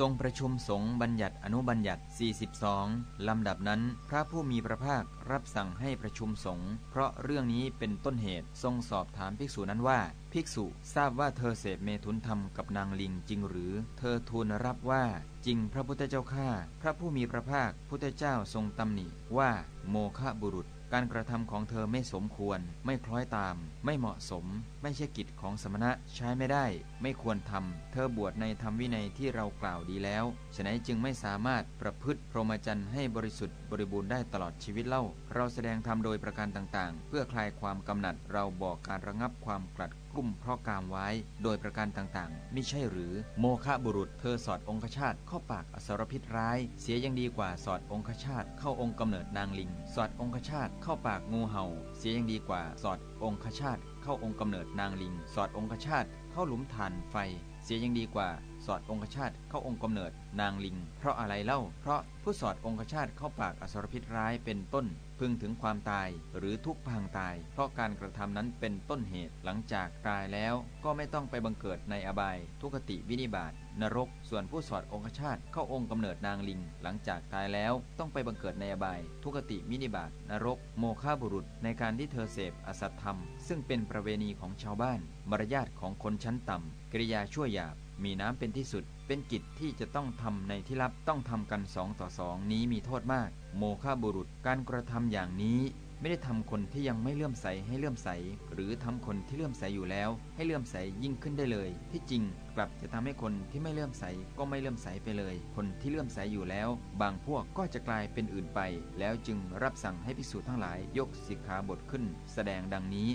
ทรงประชุมสงฆ์บัญญัติอนุบัญญัติ 42 ลำดับนั้น พระผู้มีพระภาครับสั่งให้ประชุมสงฆ์เพราะเรื่องนี้เป็นต้นเหตุทรงสอบถามภิกษุนั้นว่า ภิกษุทราบว่าเธอเสพเมถุนธรรมกับนางลิงจริงหรือ เธอทูลรับว่าจริงพระพุทธเจ้าข้าพระผู้มีพระภาคพุทธเจ้าทรงตำหนิว่าโมฆะบุรุษ การกระทำของเธอไม่สมควร ไม่คล้อยตาม ไม่เหมาะสม ไม่ใช่กิจของสมณะใช้ไม่ได้ ไม่ควรทำเธอบวชในธรรมวินัยที่เรากล่าวดีแล้วฉะนั้นจึงไม่สามารถประพฤติพรหมจรรย์ให้บริสุทธิ์บริบูรณ์ได้ตลอดชีวิตเล่า เราแสดงธรรมโดยประการต่างๆ เพื่อคลายความกำหนัดเราบอกการระงับความกลัดกลุ่มเพราะกามไว้ โดยประการต่างๆ ไม่ใช่หรือ โมฆะบุรุษเธอสอดองคชาตเข้าปากอสรพิษร้าย เสียยังดีกว่าสอดองคชาตเข้าองค์กำเนิดนางลิง สอดองคชาตเข้าปากงูเห่า เสียยังดีกว่า สอดองคชาตเข้าองค์กำเนิดนางลิง สอดองคชาตเข้าหลุมฐานไฟ เสียยังดีกว่า สอดองคชาตเข้าองค์กำเนิด นางลิง เพราะอะไรเล่า เพราะผู้สอดองคชาตเข้าปากอสรพิษร้ายเป็นต้น พึงถึงความตาย หรือทุกพังตาย เพราะการกระทำนั้นเป็นต้นเหตุหลังจากตายแล้ว ก็ไม่ต้องไปบังเกิดในอบาย ทุกติวินิบาตนรก ส่วนผู้สอดองคชาตเข้าองค์กำเนิดนางลิง หลังจากตายแล้วต้องไปบังเกิดในอบาย ทุกติวินิบาตนรก โมฆะบุรุษ ในการที่เธอเสพอสัตธรรม ซึ่งเป็นประเวณีของชาวบ้านมารยาทของคนชั้นต่ำกิริยาช่วยหยาบ มีน้ำเป็นที่สุด เป็นกิจที่จะต้องทำในที่ลับต้องทำกันสองต่อสองนี้มีโทษมาก โมฆะบุรุษการกระทำอย่างนี้ไม่ได้ทำคนที่ยังไม่เลื่อมใสให้เลื่อมใส หรือทำคนที่เลื่อมใสอยู่แล้ว ให้เลื่อมใสยิ่งขึ้นได้เลย ที่จริงกลับจะทำให้คนที่ไม่เลื่อมใสก็ไม่เลื่อมใสไปเลย คนที่เลื่อมใสอยู่แล้ว บางพวกก็จะกลายเป็นอื่นไป แล้วจึงรับสั่งให้ภิกษุทั้งหลายยกสิกขาบทขึ้น แสดงดังนี้